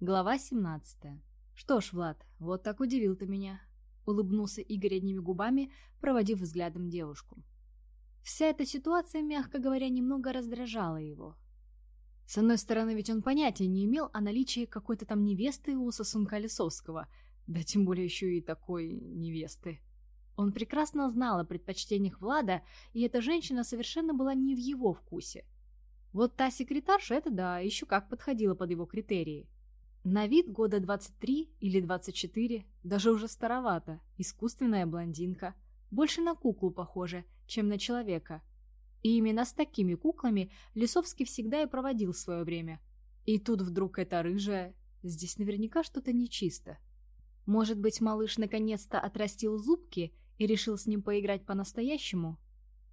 Глава 17. «Что ж, Влад, вот так удивил ты меня», — улыбнулся Игорь одними губами, проводив взглядом девушку. Вся эта ситуация, мягко говоря, немного раздражала его. С одной стороны, ведь он понятия не имел о наличии какой-то там невесты у сосунка Лисовского, да тем более еще и такой невесты. Он прекрасно знал о предпочтениях Влада, и эта женщина совершенно была не в его вкусе. Вот та секретарша, это да, еще как подходила под его критерии. На вид года 23 или 24, даже уже старовато, искусственная блондинка. Больше на куклу похожа, чем на человека. И именно с такими куклами Лисовский всегда и проводил свое время. И тут вдруг эта рыжая... Здесь наверняка что-то нечисто. Может быть, малыш наконец-то отрастил зубки и решил с ним поиграть по-настоящему?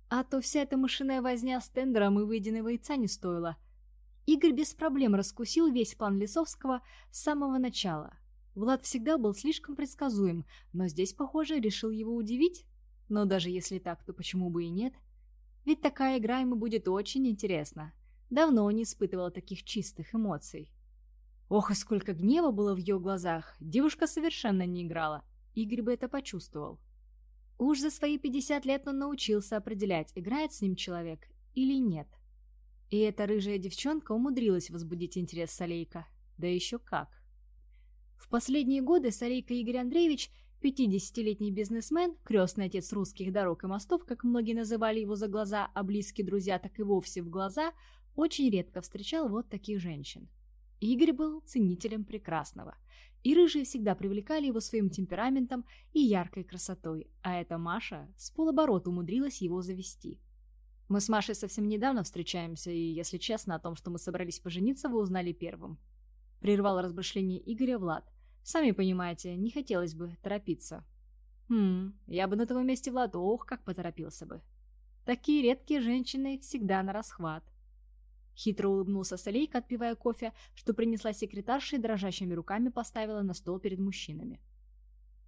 А то вся эта мышиная возня с тендером и выеденного яйца не стоила. Игорь без проблем раскусил весь план Лисовского с самого начала. Влад всегда был слишком предсказуем, но здесь, похоже, решил его удивить. Но даже если так, то почему бы и нет? Ведь такая игра ему будет очень интересна. Давно он не испытывал таких чистых эмоций. Ох, и сколько гнева было в ее глазах. Девушка совершенно не играла. Игорь бы это почувствовал. Уж за свои 50 лет он научился определять, играет с ним человек или нет. И эта рыжая девчонка умудрилась возбудить интерес Солейка. Да еще как. В последние годы Солейка Игорь Андреевич, 50-летний бизнесмен, крестный отец русских дорог и мостов, как многие называли его за глаза, а близкие друзья так и вовсе в глаза, очень редко встречал вот таких женщин. Игорь был ценителем прекрасного – и рыжие всегда привлекали его своим темпераментом и яркой красотой, а эта Маша с полоборота умудрилась его завести. Мы с Машей совсем недавно встречаемся, и, если честно, о том, что мы собрались пожениться, вы узнали первым. Прервал размышление Игоря Влад. Сами понимаете, не хотелось бы торопиться. Хм, я бы на твоем месте, Влад, ох, как поторопился бы. Такие редкие женщины всегда на расхват. Хитро улыбнулся Солейка, отпивая кофе, что принесла секретарша и дрожащими руками поставила на стол перед мужчинами.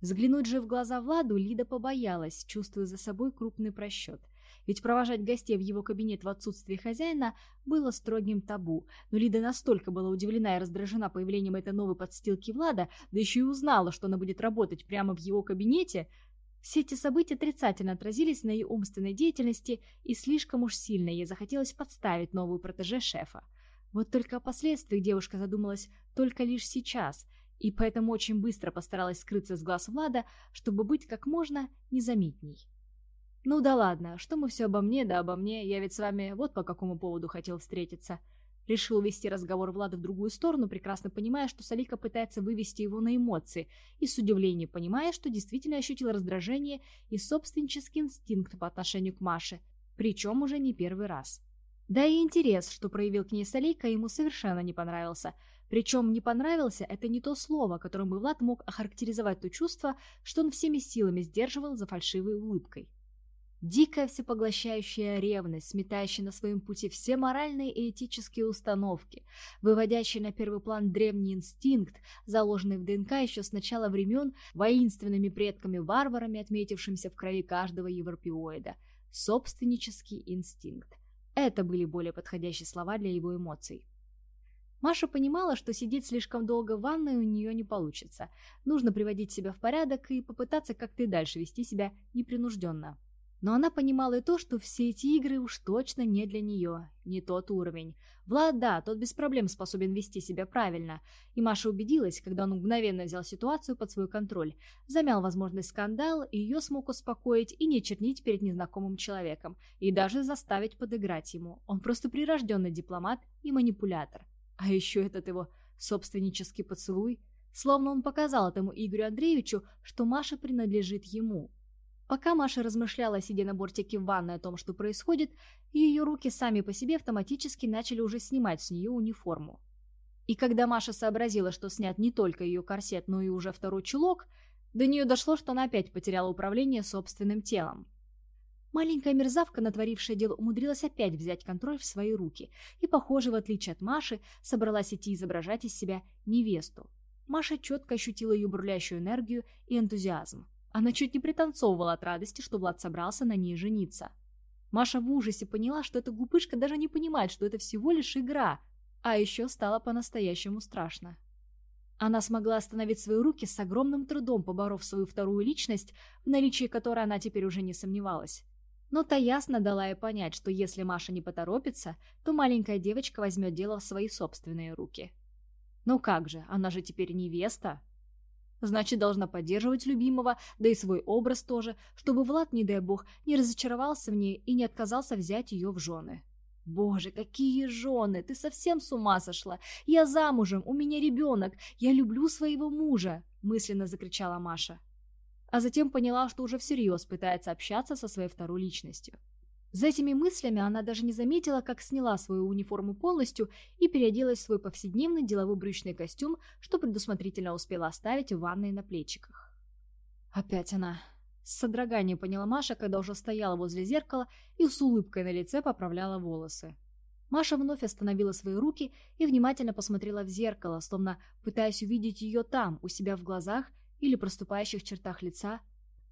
Взглянуть же в глаза Владу Лида побоялась, чувствуя за собой крупный просчет. Ведь провожать гостей в его кабинет в отсутствие хозяина было строгим табу, но Лида настолько была удивлена и раздражена появлением этой новой подстилки Влада, да еще и узнала, что она будет работать прямо в его кабинете, все эти события отрицательно отразились на ее умственной деятельности, и слишком уж сильно ей захотелось подставить новую протеже шефа. Вот только о последствиях девушка задумалась только лишь сейчас, и поэтому очень быстро постаралась скрыться с глаз Влада, чтобы быть как можно незаметней. «Ну да ладно, что мы все обо мне, да обо мне, я ведь с вами вот по какому поводу хотел встретиться», Решил вести разговор Влада в другую сторону, прекрасно понимая, что Салика пытается вывести его на эмоции, и с удивлением понимая, что действительно ощутил раздражение и собственнический инстинкт по отношению к Маше, причем уже не первый раз. Да и интерес, что проявил к ней Салейка, ему совершенно не понравился. Причем «не понравился» — это не то слово, которым бы Влад мог охарактеризовать то чувство, что он всеми силами сдерживал за фальшивой улыбкой. Дикая всепоглощающая ревность, сметающая на своем пути все моральные и этические установки, выводящая на первый план древний инстинкт, заложенный в ДНК еще с начала времен воинственными предками-варварами, отметившимся в крови каждого европеоида. Собственнический инстинкт. Это были более подходящие слова для его эмоций. Маша понимала, что сидеть слишком долго в ванной у нее не получится. Нужно приводить себя в порядок и попытаться как-то и дальше вести себя непринужденно. Но она понимала и то, что все эти игры уж точно не для нее, не тот уровень. Влад, да, тот без проблем способен вести себя правильно. И Маша убедилась, когда он мгновенно взял ситуацию под свой контроль, замял возможный скандал, и ее смог успокоить и не чернить перед незнакомым человеком, и даже заставить подыграть ему. Он просто прирожденный дипломат и манипулятор. А еще этот его собственнический поцелуй. Словно он показал этому Игорю Андреевичу, что Маша принадлежит ему, Пока Маша размышляла, сидя на бортике в ванной о том, что происходит, ее руки сами по себе автоматически начали уже снимать с нее униформу. И когда Маша сообразила, что снят не только ее корсет, но и уже второй чулок, до нее дошло, что она опять потеряла управление собственным телом. Маленькая мерзавка, натворившая дело, умудрилась опять взять контроль в свои руки и, похоже, в отличие от Маши, собралась идти изображать из себя невесту. Маша четко ощутила ее бурлящую энергию и энтузиазм. Она чуть не пританцовывала от радости, что Влад собрался на ней жениться. Маша в ужасе поняла, что эта глупышка даже не понимает, что это всего лишь игра, а еще стало по-настоящему страшно. Она смогла остановить свои руки с огромным трудом, поборов свою вторую личность, в наличии которой она теперь уже не сомневалась. Но та ясно дала ей понять, что если Маша не поторопится, то маленькая девочка возьмет дело в свои собственные руки. Ну как же, она же теперь невеста. Значит, должна поддерживать любимого, да и свой образ тоже, чтобы Влад, не дай бог, не разочаровался в ней и не отказался взять ее в жены. «Боже, какие жены! Ты совсем с ума сошла! Я замужем, у меня ребенок, я люблю своего мужа!» мысленно закричала Маша. А затем поняла, что уже всерьез пытается общаться со своей второй личностью. За этими мыслями она даже не заметила, как сняла свою униформу полностью и переоделась в свой повседневный деловой брючный костюм, что предусмотрительно успела оставить в ванной на плечиках. Опять она. С содроганием поняла Маша, когда уже стояла возле зеркала и с улыбкой на лице поправляла волосы. Маша вновь остановила свои руки и внимательно посмотрела в зеркало, словно пытаясь увидеть ее там, у себя в глазах или проступающих чертах лица.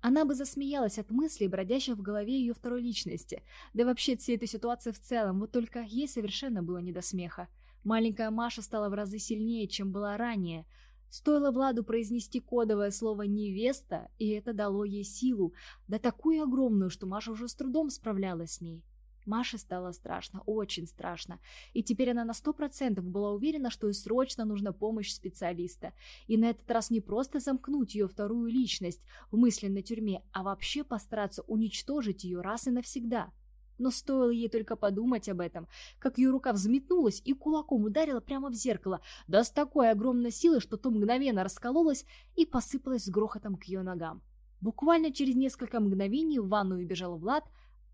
Она бы засмеялась от мыслей, бродящих в голове ее второй личности, да вообще всей этой ситуации в целом, вот только ей совершенно было не до смеха. Маленькая Маша стала в разы сильнее, чем была ранее – Стоило Владу произнести кодовое слово «невеста», и это дало ей силу, да такую огромную, что Маша уже с трудом справлялась с ней. Маше стало страшно, очень страшно, и теперь она на сто процентов была уверена, что ей срочно нужна помощь специалиста, и на этот раз не просто замкнуть ее вторую личность в мысленной тюрьме, а вообще постараться уничтожить ее раз и навсегда. Но стоило ей только подумать об этом, как ее рука взметнулась и кулаком ударила прямо в зеркало, да с такой огромной силой, что то мгновенно раскололось и посыпалось с грохотом к ее ногам. Буквально через несколько мгновений в ванную бежал Влад,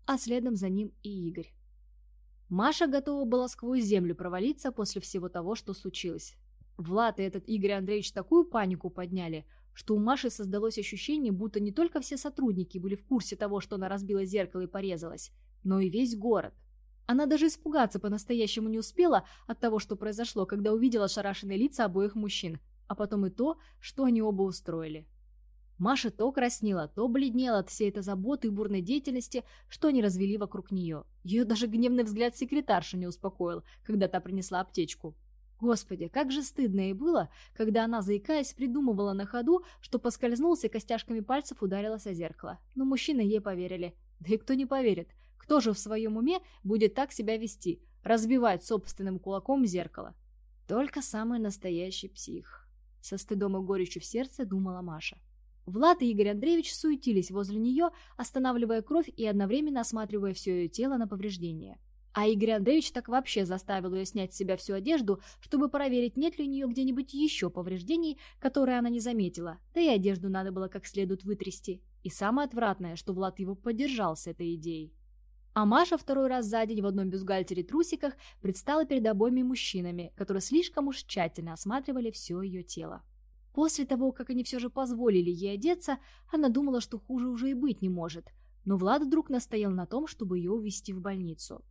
а следом за ним и Игорь. Маша готова была сквозь землю провалиться после всего того, что случилось. Влад и этот Игорь Андреевич такую панику подняли, что у Маши создалось ощущение, будто не только все сотрудники были в курсе того, что она разбила зеркало и порезалась, но и весь город. Она даже испугаться по-настоящему не успела от того, что произошло, когда увидела шарашенные лица обоих мужчин, а потом и то, что они оба устроили. Маша то краснела, то бледнела от всей этой заботы и бурной деятельности, что они развели вокруг нее. Ее даже гневный взгляд секретарши не успокоил, когда та принесла аптечку. Господи, как же стыдно ей было, когда она, заикаясь, придумывала на ходу, что поскользнулся и костяшками пальцев ударилась о зеркало. Но мужчины ей поверили. Да и кто не поверит? Кто же в своем уме будет так себя вести, разбивать собственным кулаком зеркало? Только самый настоящий псих. Со стыдом и горечью в сердце думала Маша. Влад и Игорь Андреевич суетились возле нее, останавливая кровь и одновременно осматривая все ее тело на повреждения. А Игорь Андреевич так вообще заставил ее снять с себя всю одежду, чтобы проверить, нет ли у нее где-нибудь еще повреждений, которые она не заметила, да и одежду надо было как следует вытрясти. И самое отвратное, что Влад его поддержал с этой идеей. А Маша второй раз за день в одном бюстгальтере трусиках предстала перед обоими мужчинами, которые слишком уж тщательно осматривали все ее тело. После того, как они все же позволили ей одеться, она думала, что хуже уже и быть не может. Но Влад вдруг настоял на том, чтобы ее увезти в больницу.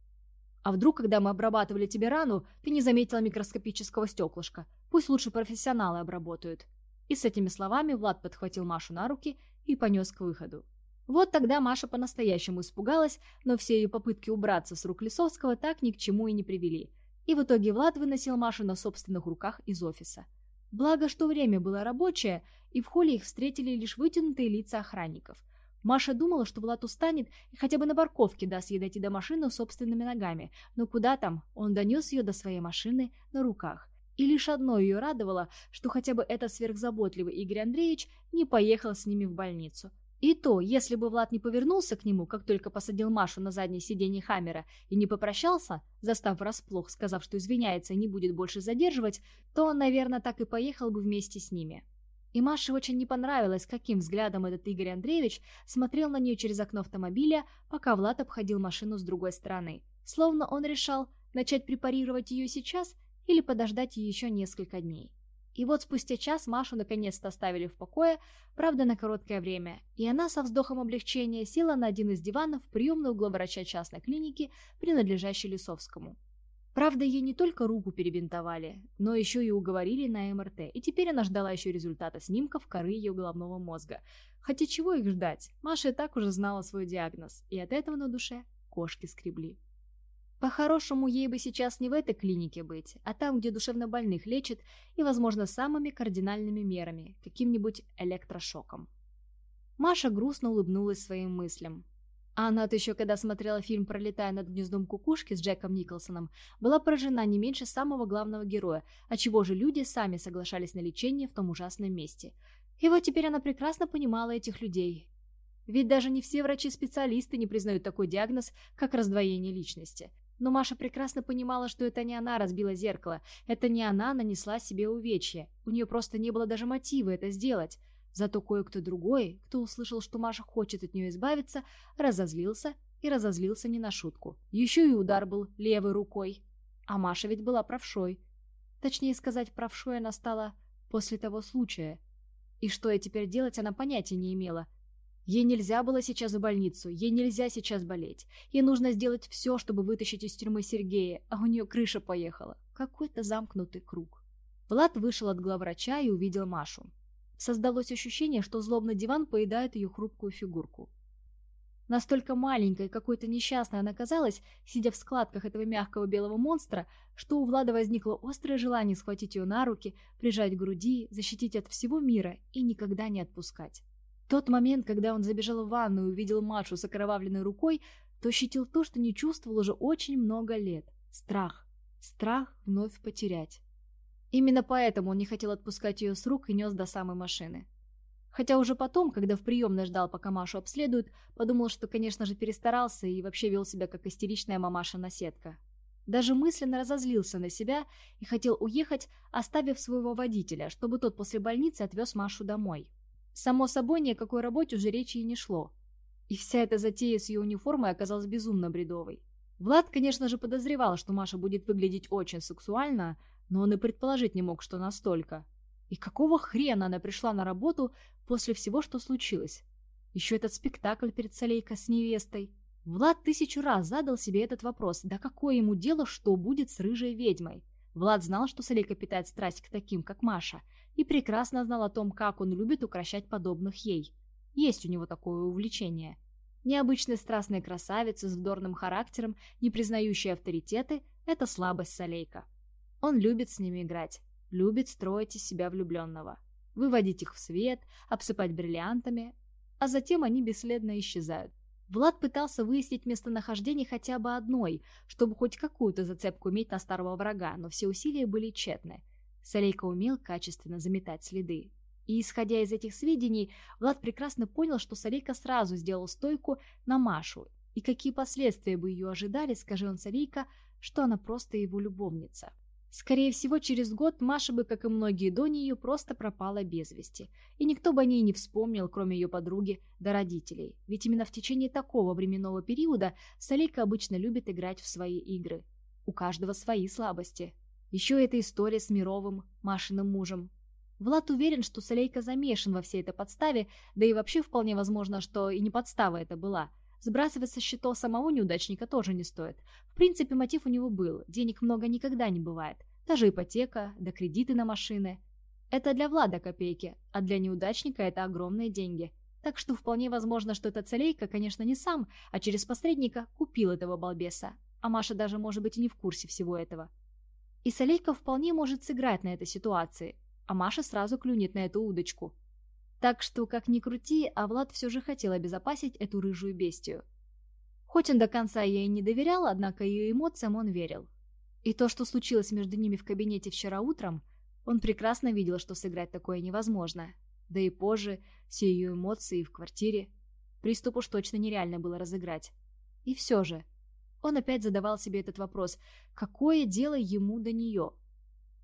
«А вдруг, когда мы обрабатывали тебе рану, ты не заметила микроскопического стеклышка? Пусть лучше профессионалы обработают». И с этими словами Влад подхватил Машу на руки и понес к выходу. Вот тогда Маша по-настоящему испугалась, но все ее попытки убраться с рук Лисовского так ни к чему и не привели. И в итоге Влад выносил Машу на собственных руках из офиса. Благо, что время было рабочее, и в холле их встретили лишь вытянутые лица охранников. Маша думала, что Влад устанет и хотя бы на парковке даст ей дойти до машины собственными ногами, но куда там, он донес ее до своей машины на руках. И лишь одно ее радовало, что хотя бы этот сверхзаботливый Игорь Андреевич не поехал с ними в больницу. И то, если бы Влад не повернулся к нему, как только посадил Машу на заднее сиденье Хаммера и не попрощался, застав врасплох, сказав, что извиняется и не будет больше задерживать, то он, наверное, так и поехал бы вместе с ними. И Маше очень не понравилось, каким взглядом этот Игорь Андреевич смотрел на нее через окно автомобиля, пока Влад обходил машину с другой стороны. Словно он решал начать препарировать ее сейчас или подождать еще несколько дней. И вот спустя час Машу наконец-то оставили в покое, правда на короткое время, и она со вздохом облегчения села на один из диванов в главврача частной клиники, принадлежащей Лисовскому. Правда, ей не только руку перебинтовали, но еще и уговорили на МРТ, и теперь она ждала еще результата снимков коры ее головного мозга. Хотя чего их ждать? Маша и так уже знала свой диагноз, и от этого на душе кошки скребли. По-хорошему, ей бы сейчас не в этой клинике быть, а там, где душевнобольных лечат и, возможно, самыми кардинальными мерами, каким-нибудь электрошоком. Маша грустно улыбнулась своим мыслям. А она-то еще, когда смотрела фильм «Пролетая над гнездом кукушки» с Джеком Николсоном, была поражена не меньше самого главного героя, отчего же люди сами соглашались на лечение в том ужасном месте. И вот теперь она прекрасно понимала этих людей. Ведь даже не все врачи-специалисты не признают такой диагноз, как раздвоение личности. Но Маша прекрасно понимала, что это не она разбила зеркало, это не она нанесла себе увечье. У нее просто не было даже мотива это сделать. Зато кое-кто другой, кто услышал, что Маша хочет от нее избавиться, разозлился и разозлился не на шутку. Еще и удар был левой рукой. А Маша ведь была правшой. Точнее сказать, правшой она стала после того случая. И что ей теперь делать, она понятия не имела – Ей нельзя было сейчас в больницу, ей нельзя сейчас болеть. Ей нужно сделать все, чтобы вытащить из тюрьмы Сергея, а у нее крыша поехала. Какой-то замкнутый круг. Влад вышел от главврача и увидел Машу. Создалось ощущение, что злобный диван поедает ее хрупкую фигурку. Настолько маленькой какой-то несчастной она казалась, сидя в складках этого мягкого белого монстра, что у Влада возникло острое желание схватить ее на руки, прижать к груди, защитить от всего мира и никогда не отпускать тот момент, когда он забежал в ванну и увидел Машу с окровавленной рукой, то ощутил то, что не чувствовал уже очень много лет. Страх. Страх вновь потерять. Именно поэтому он не хотел отпускать ее с рук и нес до самой машины. Хотя уже потом, когда в приемной ждал, пока Машу обследуют, подумал, что, конечно же, перестарался и вообще вел себя как истеричная мамаша-наседка. Даже мысленно разозлился на себя и хотел уехать, оставив своего водителя, чтобы тот после больницы отвез Машу домой. Само собой, ни о какой работе уже речи и не шло. И вся эта затея с ее униформой оказалась безумно бредовой. Влад, конечно же, подозревал, что Маша будет выглядеть очень сексуально, но он и предположить не мог, что настолько. И какого хрена она пришла на работу после всего, что случилось? Еще этот спектакль перед Солейко с невестой. Влад тысячу раз задал себе этот вопрос, да какое ему дело, что будет с рыжей ведьмой? Влад знал, что Солейка питает страсть к таким, как Маша – и прекрасно знал о том, как он любит укращать подобных ей. Есть у него такое увлечение. Необычная страстная красавица с вдорным характером, не признающая авторитеты – это слабость Солейка. Он любит с ними играть, любит строить из себя влюбленного, выводить их в свет, обсыпать бриллиантами, а затем они бесследно исчезают. Влад пытался выяснить местонахождение хотя бы одной, чтобы хоть какую-то зацепку иметь на старого врага, но все усилия были тщетны – Солейка умел качественно заметать следы. И, исходя из этих сведений, Влад прекрасно понял, что Солейка сразу сделал стойку на Машу, и какие последствия бы ее ожидали, скажи он Солейка, что она просто его любовница. Скорее всего, через год Маша бы, как и многие до нее, просто пропала без вести, и никто бы о ней не вспомнил, кроме ее подруги да родителей, ведь именно в течение такого временного периода Солейка обычно любит играть в свои игры. У каждого свои слабости, еще эта история с Мировым, Машиным мужем. Влад уверен, что Солейка замешан во всей этой подставе, да и вообще вполне возможно, что и не подстава это была. Сбрасывать со счетов самого неудачника тоже не стоит. В принципе, мотив у него был, денег много никогда не бывает. Даже ипотека, да кредиты на машины. Это для Влада копейки, а для неудачника это огромные деньги. Так что вполне возможно, что этот Солейка, конечно, не сам, а через посредника купил этого балбеса. А Маша даже может быть и не в курсе всего этого. И Солейка вполне может сыграть на этой ситуации, а Маша сразу клюнет на эту удочку. Так что, как ни крути, а Влад все же хотел обезопасить эту рыжую бестию. Хоть он до конца ей не доверял, однако ее эмоциям он верил. И то, что случилось между ними в кабинете вчера утром, он прекрасно видел, что сыграть такое невозможно. Да и позже, все ее эмоции в квартире. Приступ уж точно нереально было разыграть. И все же, он опять задавал себе этот вопрос. Какое дело ему до нее?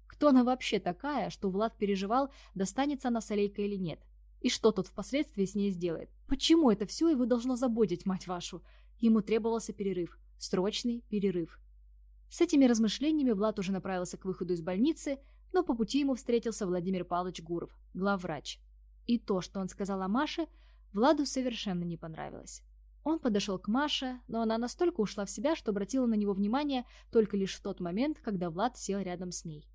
Кто она вообще такая, что Влад переживал, достанется она с Олейкой или нет? И что тот впоследствии с ней сделает? Почему это все его должно заботить, мать вашу? Ему требовался перерыв. Срочный перерыв. С этими размышлениями Влад уже направился к выходу из больницы, но по пути ему встретился Владимир Павлович Гуров, главврач. И то, что он сказал о Маше, Владу совершенно не понравилось. Он подошел к Маше, но она настолько ушла в себя, что обратила на него внимание только лишь в тот момент, когда Влад сел рядом с ней.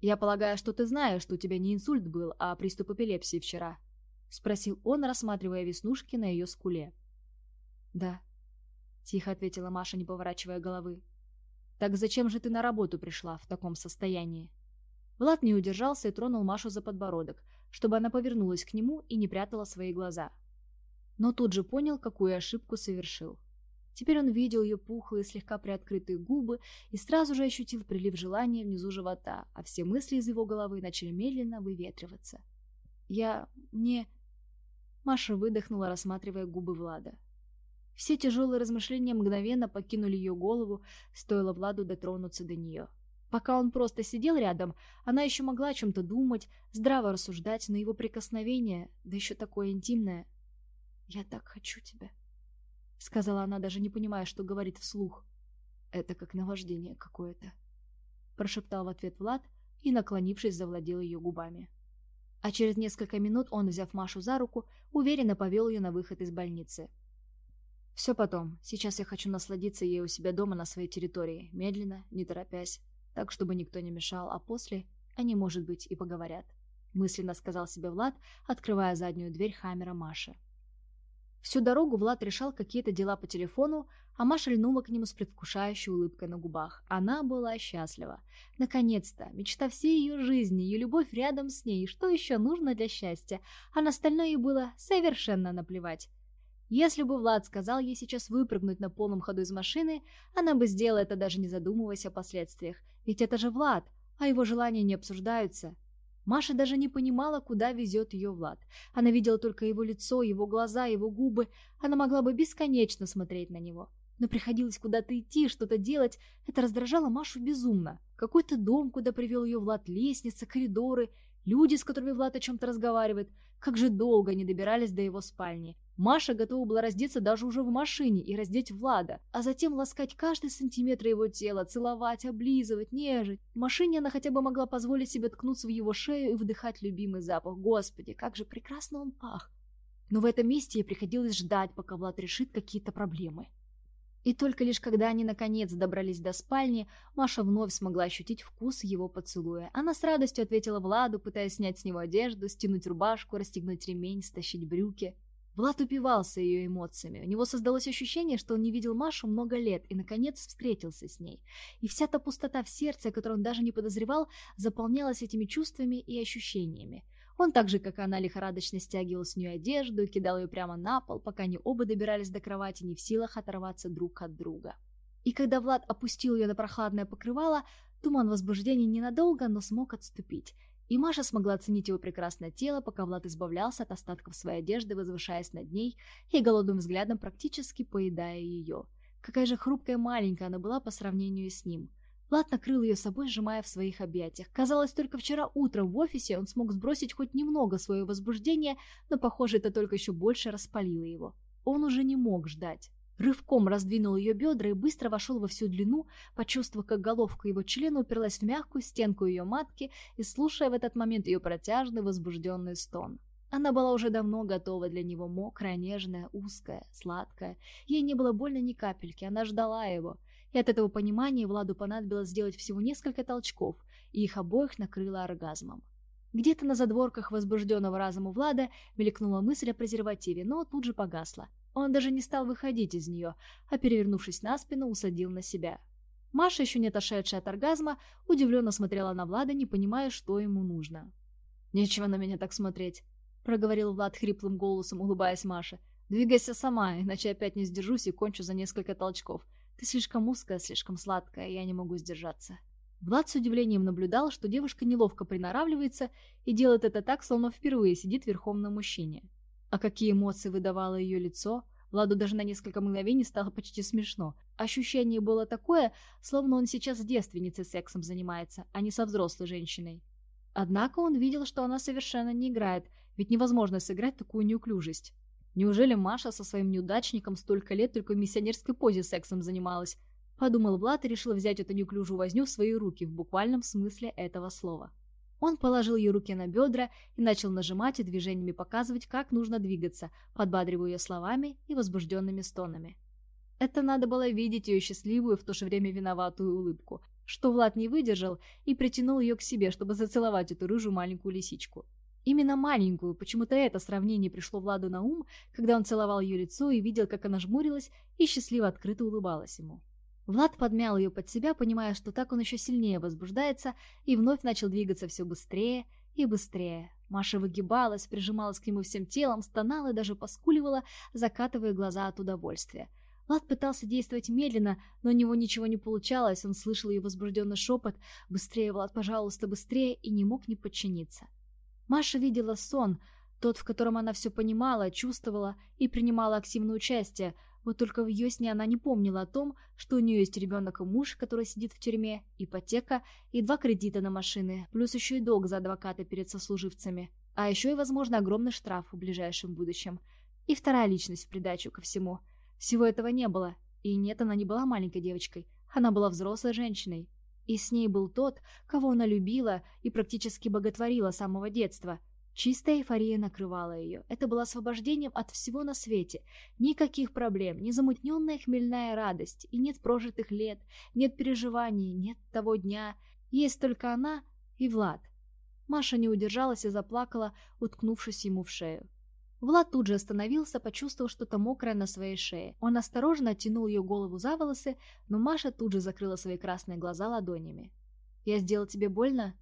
«Я полагаю, что ты знаешь, что у тебя не инсульт был, а приступ эпилепсии вчера?» — спросил он, рассматривая веснушки на ее скуле. «Да», — тихо ответила Маша, не поворачивая головы. Так зачем же ты на работу пришла в таком состоянии? Влад не удержался и тронул Машу за подбородок, чтобы она повернулась к нему и не прятала свои глаза. Но тут же понял, какую ошибку совершил. Теперь он видел ее пухлые, слегка приоткрытые губы и сразу же ощутил прилив желания внизу живота, а все мысли из его головы начали медленно выветриваться. «Я... мне...» Маша выдохнула, рассматривая губы Влада. Все тяжелые размышления мгновенно покинули ее голову, стоило Владу дотронуться до нее. Пока он просто сидел рядом, она еще могла о чем-то думать, здраво рассуждать, но его прикосновение, да еще такое интимное. «Я так хочу тебя», — сказала она, даже не понимая, что говорит вслух. «Это как наваждение какое-то», — прошептал в ответ Влад и, наклонившись, завладел ее губами. А через несколько минут он, взяв Машу за руку, уверенно повел ее на выход из больницы. «Все потом. Сейчас я хочу насладиться ей у себя дома на своей территории, медленно, не торопясь, так, чтобы никто не мешал, а после они, может быть, и поговорят», — мысленно сказал себе Влад, открывая заднюю дверь Хаммера Маши. Всю дорогу Влад решал какие-то дела по телефону, а Маша льнула к нему с предвкушающей улыбкой на губах. Она была счастлива. Наконец-то, мечта всей ее жизни, ее любовь рядом с ней. Что еще нужно для счастья? А на остальное ей было совершенно наплевать. Если бы Влад сказал ей сейчас выпрыгнуть на полном ходу из машины, она бы сделала это даже не задумываясь о последствиях. Ведь это же Влад, а его желания не обсуждаются. Маша даже не понимала, куда везет ее Влад. Она видела только его лицо, его глаза, его губы. Она могла бы бесконечно смотреть на него. Но приходилось куда-то идти, что-то делать. Это раздражало Машу безумно. Какой-то дом, куда привел ее Влад, лестница, коридоры, люди, с которыми Влад о чем-то разговаривает. Как же долго они добирались до его спальни. Маша готова была раздеться даже уже в машине и раздеть Влада, а затем ласкать каждый сантиметр его тела, целовать, облизывать, нежить. В машине она хотя бы могла позволить себе ткнуться в его шею и вдыхать любимый запах. Господи, как же прекрасно он пах! Но в этом месте ей приходилось ждать, пока Влад решит какие-то проблемы. И только лишь когда они наконец добрались до спальни, Маша вновь смогла ощутить вкус его поцелуя. Она с радостью ответила Владу, пытаясь снять с него одежду, стянуть рубашку, расстегнуть ремень, стащить брюки. Влад упивался ее эмоциями. У него создалось ощущение, что он не видел Машу много лет и, наконец, встретился с ней. И вся та пустота в сердце, которую он даже не подозревал, заполнялась этими чувствами и ощущениями. Он так же, как она, лихорадочно стягивал с нее одежду и кидал ее прямо на пол, пока они оба добирались до кровати, не в силах оторваться друг от друга. И когда Влад опустил ее на прохладное покрывало, туман возбуждения ненадолго, но смог отступить – и Маша смогла оценить его прекрасное тело, пока Влад избавлялся от остатков своей одежды, возвышаясь над ней и голодным взглядом практически поедая ее. Какая же хрупкая маленькая она была по сравнению с ним. Влад накрыл ее собой, сжимая в своих объятиях. Казалось, только вчера утром в офисе он смог сбросить хоть немного свое возбуждение, но, похоже, это только еще больше распалило его. Он уже не мог ждать. Рывком раздвинул ее бедра и быстро вошел во всю длину, почувствовав, как головка его члена уперлась в мягкую стенку ее матки и слушая в этот момент ее протяжный возбужденный стон. Она была уже давно готова для него, мокрая, нежная, узкая, сладкая. Ей не было больно ни капельки, она ждала его. И от этого понимания Владу понадобилось сделать всего несколько толчков, и их обоих накрыло оргазмом. Где-то на задворках возбужденного разума Влада мелькнула мысль о презервативе, но тут же погасла. Он даже не стал выходить из нее, а, перевернувшись на спину, усадил на себя. Маша, еще не отошедшая от оргазма, удивленно смотрела на Влада, не понимая, что ему нужно. «Нечего на меня так смотреть», — проговорил Влад хриплым голосом, улыбаясь Маше. «Двигайся сама, иначе опять не сдержусь и кончу за несколько толчков. Ты слишком узкая, слишком сладкая, я не могу сдержаться». Влад с удивлением наблюдал, что девушка неловко приноравливается и делает это так, словно впервые сидит верхом на мужчине. А какие эмоции выдавало ее лицо, Владу даже на несколько мгновений стало почти смешно. Ощущение было такое, словно он сейчас с девственницей сексом занимается, а не со взрослой женщиной. Однако он видел, что она совершенно не играет, ведь невозможно сыграть такую неуклюжесть. Неужели Маша со своим неудачником столько лет только в миссионерской позе сексом занималась? Подумал Влад и решил взять эту неуклюжую возню в свои руки в буквальном смысле этого слова. Он положил ей руки на бедра и начал нажимать и движениями показывать, как нужно двигаться, подбадривая ее словами и возбужденными стонами. Это надо было видеть ее счастливую, в то же время виноватую улыбку, что Влад не выдержал и притянул ее к себе, чтобы зацеловать эту рыжую маленькую лисичку. Именно маленькую, почему-то это сравнение пришло Владу на ум, когда он целовал ее лицо и видел, как она жмурилась и счастливо открыто улыбалась ему. Влад подмял ее под себя, понимая, что так он еще сильнее возбуждается, и вновь начал двигаться все быстрее и быстрее. Маша выгибалась, прижималась к нему всем телом, стонала и даже поскуливала, закатывая глаза от удовольствия. Влад пытался действовать медленно, но у него ничего не получалось, он слышал ее возбужденный шепот «Быстрее, Влад, пожалуйста, быстрее!» и не мог не подчиниться. Маша видела сон, тот, в котором она все понимала, чувствовала и принимала активное участие, вот только в ее сне она не помнила о том, что у нее есть ребенок и муж, который сидит в тюрьме, ипотека и два кредита на машины, плюс еще и долг за адвоката перед сослуживцами. А еще и, возможно, огромный штраф в ближайшем будущем. И вторая личность в придачу ко всему. Всего этого не было. И нет, она не была маленькой девочкой. Она была взрослой женщиной. И с ней был тот, кого она любила и практически боготворила с самого детства – Чистая эйфория накрывала ее. Это было освобождением от всего на свете. Никаких проблем, незамутненная хмельная радость. И нет прожитых лет, нет переживаний, нет того дня. Есть только она и Влад. Маша не удержалась и заплакала, уткнувшись ему в шею. Влад тут же остановился, почувствовав что-то мокрое на своей шее. Он осторожно оттянул ее голову за волосы, но Маша тут же закрыла свои красные глаза ладонями. «Я сделал тебе больно?»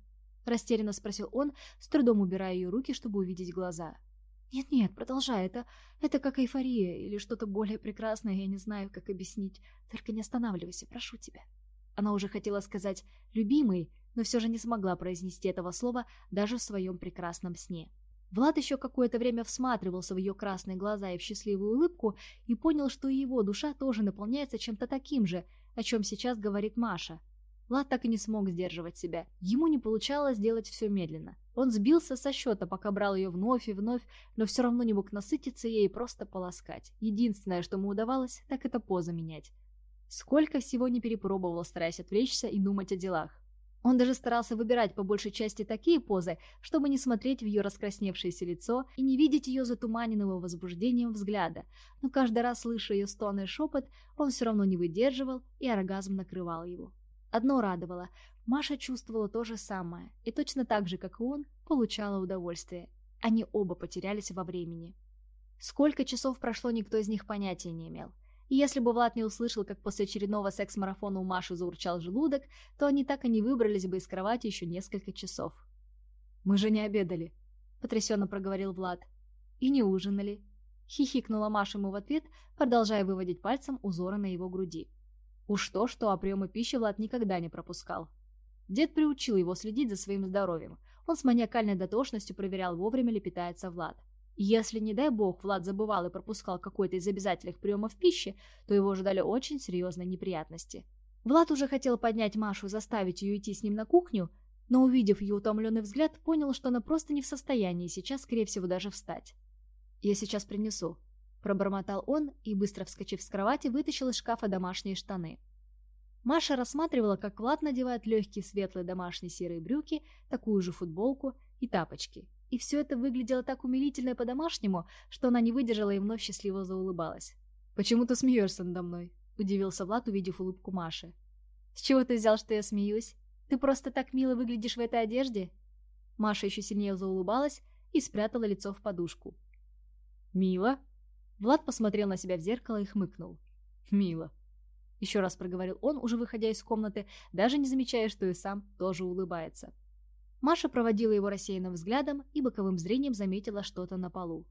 Растерянно спросил он, с трудом убирая ее руки, чтобы увидеть глаза. «Нет-нет, продолжай, это... это как эйфория или что-то более прекрасное, я не знаю, как объяснить. Только не останавливайся, прошу тебя». Она уже хотела сказать «любимый», но все же не смогла произнести этого слова даже в своем прекрасном сне. Влад еще какое-то время всматривался в ее красные глаза и в счастливую улыбку и понял, что и его душа тоже наполняется чем-то таким же, о чем сейчас говорит Маша – Влад так и не смог сдерживать себя. Ему не получалось делать все медленно. Он сбился со счета, пока брал ее вновь и вновь, но все равно не мог насытиться ей и просто полоскать. Единственное, что ему удавалось, так это поза менять. Сколько всего не перепробовал, стараясь отвлечься и думать о делах. Он даже старался выбирать по большей части такие позы, чтобы не смотреть в ее раскрасневшееся лицо и не видеть ее затуманенного возбуждением взгляда, но каждый раз, слыша ее стоны и шепот, он все равно не выдерживал, и оргазм накрывал его. Одно радовало. Маша чувствовала то же самое, и точно так же, как и он, получала удовольствие. Они оба потерялись во времени. Сколько часов прошло, никто из них понятия не имел. И если бы Влад не услышал, как после очередного секс-марафона у Маши заурчал желудок, то они так и не выбрались бы из кровати еще несколько часов. «Мы же не обедали», — потрясенно проговорил Влад. «И не ужинали», — хихикнула Маша ему в ответ, продолжая выводить пальцем узоры на его груди. Уж то-что, а приемы пищи Влад никогда не пропускал. Дед приучил его следить за своим здоровьем. Он с маниакальной дотошностью проверял, вовремя ли питается Влад. Если, не дай бог, Влад забывал и пропускал какой-то из обязательных приемов пищи, то его ждали очень серьезные неприятности. Влад уже хотел поднять Машу и заставить ее идти с ним на кухню, но, увидев ее утомленный взгляд, понял, что она просто не в состоянии сейчас, скорее всего, даже встать. «Я сейчас принесу», Пробормотал он и, быстро вскочив с кровати, вытащил из шкафа домашние штаны. Маша рассматривала, как Влад надевает легкие светлые домашние серые брюки, такую же футболку и тапочки. И все это выглядело так умилительно по-домашнему, что она не выдержала и вновь счастливо заулыбалась. «Почему ты смеешься надо мной?» – удивился Влад, увидев улыбку Маши. «С чего ты взял, что я смеюсь? Ты просто так мило выглядишь в этой одежде?» Маша еще сильнее заулыбалась и спрятала лицо в подушку. «Мило?» Влад посмотрел на себя в зеркало и хмыкнул. «Мило». Еще раз проговорил он, уже выходя из комнаты, даже не замечая, что и сам тоже улыбается. Маша проводила его рассеянным взглядом и боковым зрением заметила что-то на полу.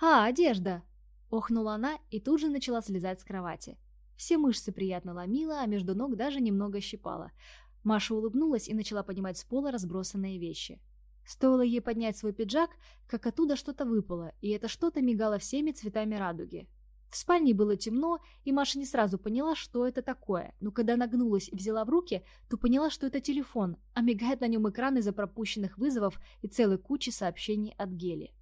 «А, одежда!» Охнула она и тут же начала слезать с кровати. Все мышцы приятно ломила, а между ног даже немного щипала. Маша улыбнулась и начала поднимать с пола разбросанные вещи. Стоило ей поднять свой пиджак, как оттуда что-то выпало, и это что-то мигало всеми цветами радуги. В спальне было темно, и Маша не сразу поняла, что это такое, но когда нагнулась и взяла в руки, то поняла, что это телефон, а мигает на нем экран из-за пропущенных вызовов и целой кучи сообщений от Гели.